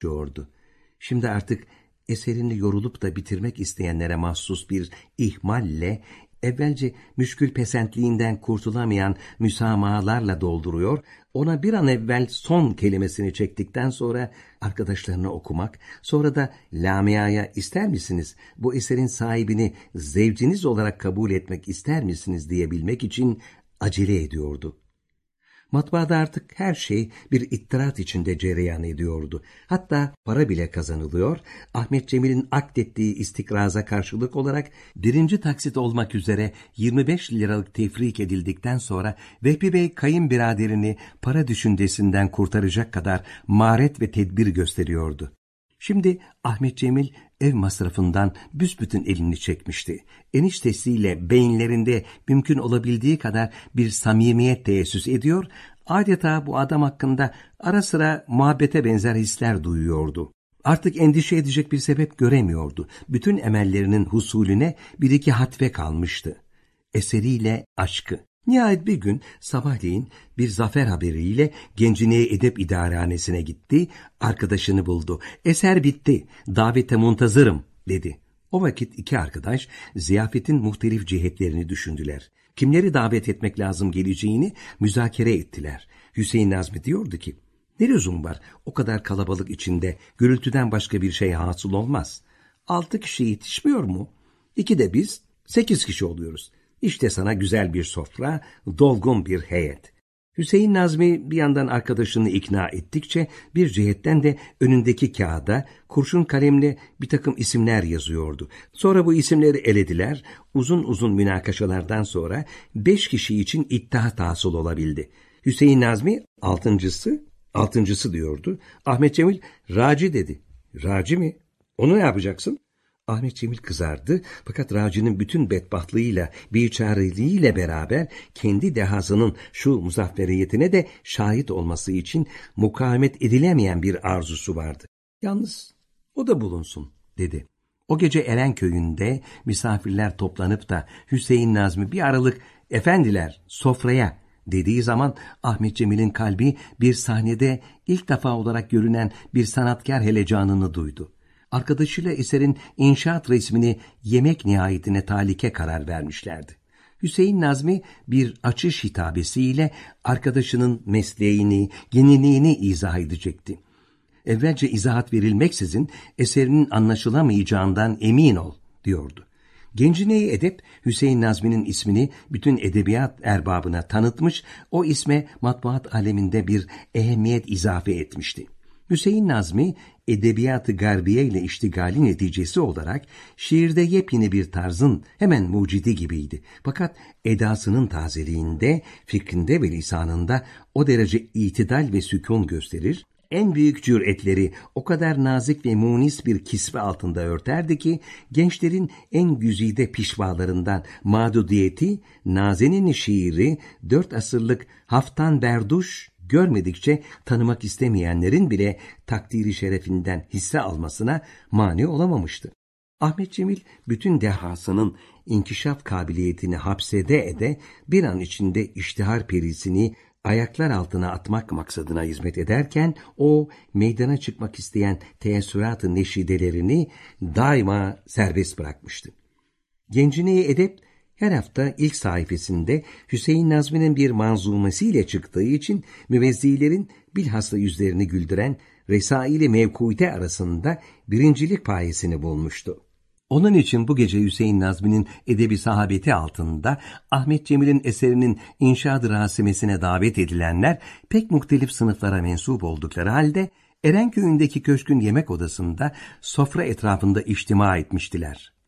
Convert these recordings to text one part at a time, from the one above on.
diyordu. Şimdi artık eserini yorulup da bitirmek isteyenlere mahsus bir ihmalle evvelce müşkül pesentliğinden kurtulamayan müsamahalarla dolduruyor, ona bir an evvel son kelimesini çektikten sonra arkadaşlarına okumak, sonra da Lamia'ya ister misiniz, bu eserin sahibini zevciniz olarak kabul etmek ister misiniz diyebilmek için acele ediyordu. Matbaada artık her şey bir ittirat içinde cereyan ediyordu. Hatta para bile kazanılıyor. Ahmet Cemil'in akdettiği istikraza karşılık olarak birinci taksit olmak üzere 25 liralık tefrik edildikten sonra Vehbi Bey kayınbiraderini para düşüncesinden kurtaracak kadar maharet ve tedbir gösteriyordu. Şimdi Ahmet Cemil ev masrafından büsbütün elini çekmişti. Eniştesiyle beyinlerinde mümkün olabildiği kadar bir samimiyet teessüs ediyor, adeta bu adam hakkında ara sıra muhabbete benzer hisler duyuyordu. Artık endişe edecek bir sebep göremiyordu. Bütün emellerinin husulüne bir iki hatve kalmıştı. Eseriyle aşkı. Nihayet bir gün sabahleyin bir zafer haberiyle Genciniye Edep İdarehanesine gitti, arkadaşını buldu. Eser bitti, davete muntazırım dedi. O vakit iki arkadaş ziyafetin muhtelif cihetlerini düşündüler. Kimleri davet etmek lazım geleceğini müzakere ettiler. Hüseyin Nazmi diyordu ki, ne lüzum var o kadar kalabalık içinde gürültüden başka bir şey hasıl olmaz. Altı kişi yetişmiyor mu? İki de biz sekiz kişi oluyoruz. İşte sana güzel bir sofra, dolgun bir heyet. Hüseyin Nazmi bir yandan arkadaşını ikna ettikçe bir cihetten de önündeki kağıda kurşun kalemle bir takım isimler yazıyordu. Sonra bu isimleri elediler, uzun uzun münakaşalardan sonra beş kişi için ittihat hasıl olabildi. Hüseyin Nazmi altıncısı, altıncısı diyordu. Ahmet Cemil Raci dedi. Raci mi? Onu ne yapacaksın? Ahmet Cemil kızardı fakat Raci'nin bütün bedbahtlığıyla, biçareliğiyle beraber kendi dehasının şu muzafferiyetine de şahit olması için mukavemet edilemeyen bir arzusu vardı. Yalnız o da bulunsun dedi. O gece Eren köyünde misafirler toplanıp da Hüseyin Nazmi bir aralık efendiler sofraya dediği zaman Ahmet Cemil'in kalbi bir sahnede ilk defa olarak görünen bir sanatkar helecanını duydu arkadaşıyla eserin inşaat resmini yemek nihayetine talike karar vermişlerdi. Hüseyin Nazmi bir açış hitabesiyle arkadaşının mesleğini, yeniliğini izah edecekti. Evvelce izahat verilmeksizin eserinin anlaşılamayacağından emin ol, diyordu. Gencineyi Edep, Hüseyin Nazmi'nin ismini bütün edebiyat erbabına tanıtmış, o isme matbuat aleminde bir ehemmiyet izafe etmişti. Hüseyin Nazmi, edebiyatı garbiye ile iştigali neticesi olarak şiirde yepyeni bir tarzın hemen mucidi gibiydi. Fakat edasının tazeliğinde, fikrinde ve lisanında o derece itidal ve sükun gösterir, en büyük cüretleri o kadar nazik ve munis bir kisve altında örterdi ki gençlerin en güzide pişvalarından Madudiyeti, Nazenin şiiri, dört asırlık Haftan Berduş görmedikçe tanımak istemeyenlerin bile takdiri şerefinden hisse almasına mani olamamıştı. Ahmet Cemil bütün dehasının inkişaf kabiliyetini hapsede ede bir an içinde iştihar perisini ayaklar altına atmak maksadına hizmet ederken o meydana çıkmak isteyen teessürat-ı neşidelerini daima serbest bırakmıştı. Gencine edep her hafta ilk sayfasında Hüseyin Nazmi'nin bir manzumesiyle çıktığı için müvezzilerin bilhassa yüzlerini güldüren Resaili Mevkuite arasında birincilik payesini bulmuştu. Onun için bu gece Hüseyin Nazmi'nin edebi sahabeti altında Ahmet Cemil'in eserinin inşaat rasimesine davet edilenler pek muhtelif sınıflara mensup oldukları halde Erenköy'ündeki köşkün yemek odasında sofra etrafında içtima etmiştiler.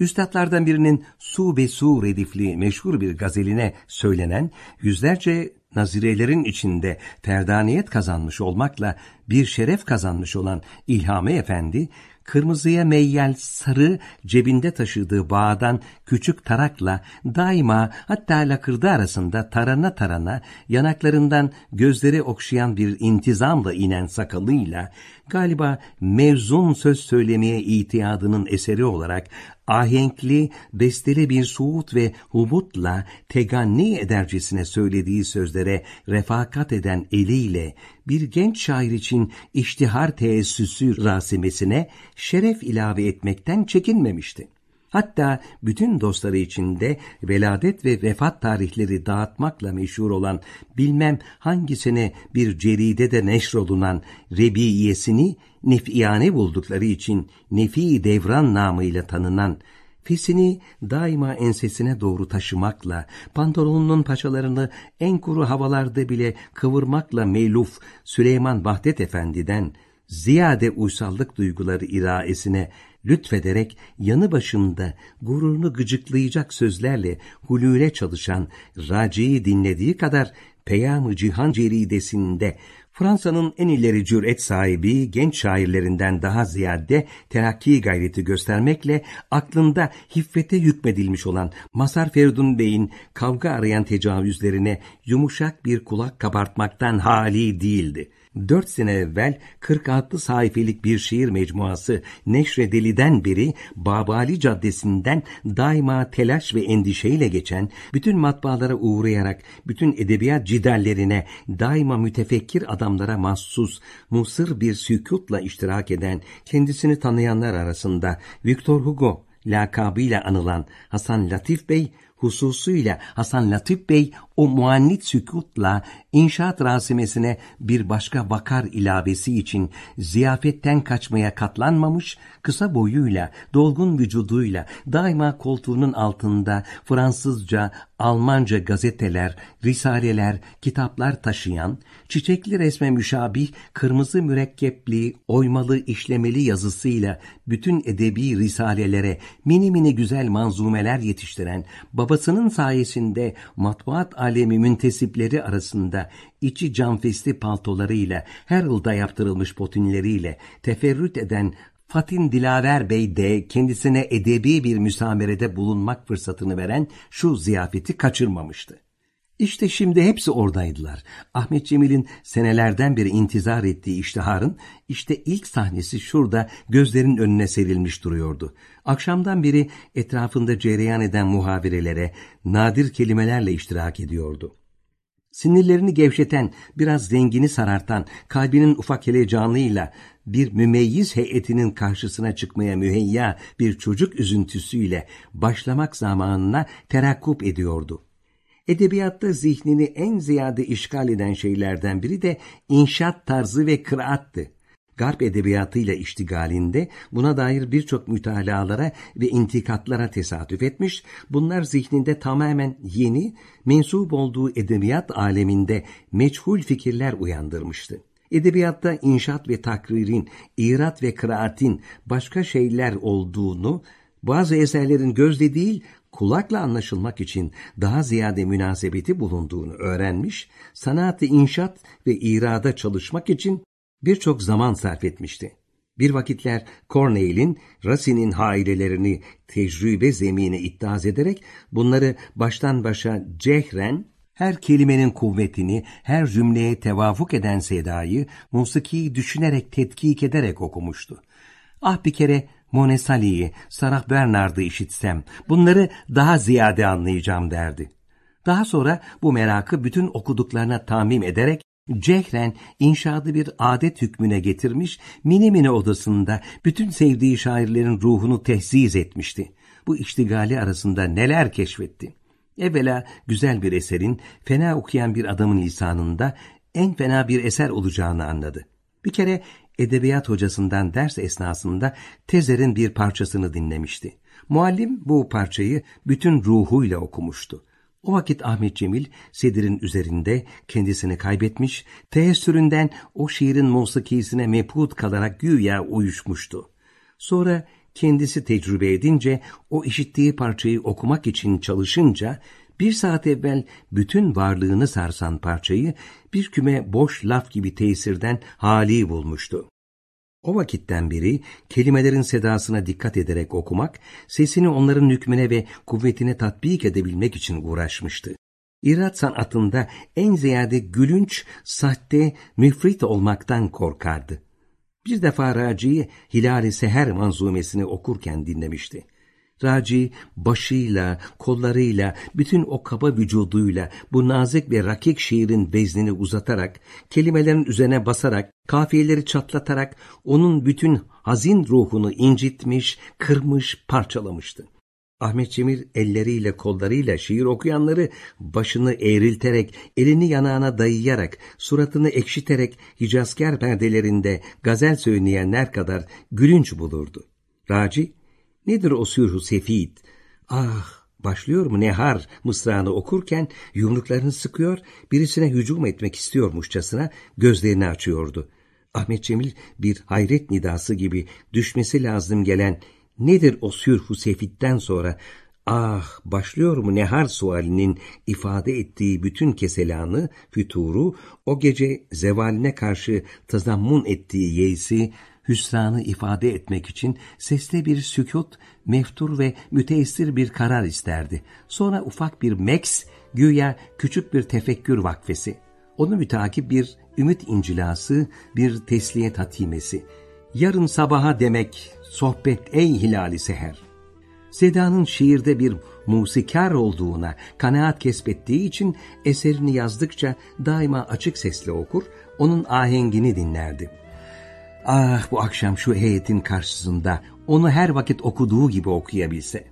Üstadlardan birinin Su ve Su redifli meşhur bir gazeline söylenen yüzlerce nazirelerin içinde ferdaniyet kazanmış olmakla bir şeref kazanmış olan İlhami Efendi, kırmızıya meyyal sarı cebinde taşıdığı bağdan küçük tarakla daima hatta lakırdı arasında tarana tarana yanaklarından gözleri okşayan bir intizamla inen sakalıyla galiba mevzun söz söylemeye itiyadının eseri olarak ahenkli, besteli bir suut ve hubutla teganni edercesine söylediği sözlere refakat eden eliyle bir genç şair için iştihar teessüsü rasimesine şeref ilave etmekten çekinmemişti. Hatta bütün dostları içinde veladet ve vefat tarihleri dağıtmakla meşhur olan bilmem hangisine bir ceridede neşrolunan rebiyesini nefiyane buldukları için Nefi Devran namıyla tanınan Fesini daima ensesine doğru taşımakla, pantolonunun paçalarını en kuru havalarda bile kıvırmakla meluf Süleyman Vahdet Efendi'den ziyade uysallık duyguları iraesine lütfederek yanı başında gururunu gıcıklayacak sözlerle hulüle çalışan Raci'yi dinlediği kadar Peyam-ı Cihan ceridesinde Fransa'nın en ileri cüret sahibi genç şairlerinden daha ziyade terakki gayreti göstermekle aklında hiffete hükmedilmiş olan Masar Feridun Bey'in kavga arayan tecavüzlerine yumuşak bir kulak kabartmaktan hali değildi. Dört sene evvel 46 sayfelik bir şiir mecmuası Neşredeli'den beri Babali Caddesi'nden daima telaş ve endişeyle geçen, bütün matbaalara uğrayarak, bütün edebiyat cidallerine daima mütefekkir adamlara mahsus, musır bir sükutla iştirak eden, kendisini tanıyanlar arasında Victor Hugo lakabıyla anılan Hasan Latif Bey, hususuyla Hasan Latif Bey o muannit sükutla inşaat rasimesine bir başka vakar ilavesi için ziyafetten kaçmaya katlanmamış, kısa boyuyla, dolgun vücuduyla daima koltuğunun altında Fransızca, Almanca gazeteler, risaleler, kitaplar taşıyan, çiçekli resme müşabih, kırmızı mürekkepli, oymalı, işlemeli yazısıyla bütün edebi risalelere mini mini güzel manzumeler yetiştiren, babasının sayesinde matbuat alemi müntesipleri arasında içi camfesti paltolarıyla, her yılda yaptırılmış potinleriyle teferrüt eden Fatin Dilaver Bey de kendisine edebi bir müsamerede bulunmak fırsatını veren şu ziyafeti kaçırmamıştı. İşte şimdi hepsi oradaydılar. Ahmet Cemil'in senelerden beri intizar ettiği iştiharın işte ilk sahnesi şurada gözlerin önüne serilmiş duruyordu. Akşamdan beri etrafında cereyan eden muhavirelere, nadir kelimelerle iştirak ediyordu. Sinirlerini gevşeten, biraz rengini sarartan, kalbinin ufak heyecanıyla bir mümeyyiz heyetinin karşısına çıkmaya müheyya bir çocuk üzüntüsüyle başlamak zamanına terakkup ediyordu. Edebiyatta zihnini en ziyade işgal eden şeylerden biri de inşaat tarzı ve kıraattı. Garp edebiyatıyla iştigalinde buna dair birçok mütalalara ve intikatlara tesadüf etmiş, bunlar zihninde tamamen yeni, mensup olduğu edebiyat aleminde meçhul fikirler uyandırmıştı. Edebiyatta inşaat ve takririn, irat ve kıraatin başka şeyler olduğunu, bazı eserlerin gözle değil kulakla anlaşılmak için daha ziyade münasebeti bulunduğunu öğrenmiş, sanatı inşaat ve irada çalışmak için birçok zaman sarf etmişti. Bir vakitler Corneille'in Racine'in hailelerini tecrübe zemine ittihaz ederek bunları baştan başa cehren, her kelimenin kuvvetini, her cümleye tevafuk eden sedayı musikiyi düşünerek tetkik ederek okumuştu. Ah bir kere Monesali'yi, Sarah Bernard'ı işitsem bunları daha ziyade anlayacağım derdi. Daha sonra bu merakı bütün okuduklarına tamim ederek cehren inşaatı bir adet hükmüne getirmiş, mini mini odasında bütün sevdiği şairlerin ruhunu tehziz etmişti. Bu iştigali arasında neler keşfetti. Evvela güzel bir eserin fena okuyan bir adamın lisanında en fena bir eser olacağını anladı. Bir kere edebiyat hocasından ders esnasında Tezer'in bir parçasını dinlemişti. Muallim bu parçayı bütün ruhuyla okumuştu. O vakit Ahmet Cemil Sedir'in üzerinde kendisini kaybetmiş, teessüründen o şiirin musikisine meput kalarak güya uyuşmuştu. Sonra kendisi tecrübe edince o işittiği parçayı okumak için çalışınca bir saat evvel bütün varlığını sarsan parçayı bir küme boş laf gibi tesirden hali bulmuştu. O vakitten beri kelimelerin sedasına dikkat ederek okumak, sesini onların hükmüne ve kuvvetine tatbik edebilmek için uğraşmıştı. İrat sanatında en ziyade gülünç, sahte, müfrit olmaktan korkardı. Bir defa Raci'yi Hilal-i Seher manzumesini okurken dinlemişti. Raci başıyla, kollarıyla, bütün o kaba vücuduyla bu nazik ve rakik şiirin veznini uzatarak, kelimelerin üzerine basarak, kafiyeleri çatlatarak onun bütün hazin ruhunu incitmiş, kırmış, parçalamıştı. Ahmet Cemil elleriyle kollarıyla şiir okuyanları başını eğrilterek, elini yanağına dayayarak, suratını ekşiterek Hicazkar perdelerinde gazel söyleyenler kadar gülünç bulurdu. Raci, nedir o sürhü sefid? Ah, başlıyor mu Nehar mısrağını okurken yumruklarını sıkıyor, birisine hücum etmek istiyormuşçasına gözlerini açıyordu. Ahmet Cemil bir hayret nidası gibi düşmesi lazım gelen Nedir o sürhu sefitten sonra ah başlıyor mu nehar sualinin ifade ettiği bütün keselanı, füturu, o gece zevaline karşı tazammun ettiği yeysi, hüsranı ifade etmek için sesli bir sükut, meftur ve müteessir bir karar isterdi. Sonra ufak bir meks, güya küçük bir tefekkür vakfesi. Onu mütakip bir ümit incilası, bir tesliyet hatimesi. Yarın sabaha demek sohbet ey hilali seher. Seda'nın şiirde bir musikar olduğuna kanaat kesbettiği için eserini yazdıkça daima açık sesle okur, onun ahengini dinlerdi. Ah bu akşam şu heyetin karşısında onu her vakit okuduğu gibi okuyabilse.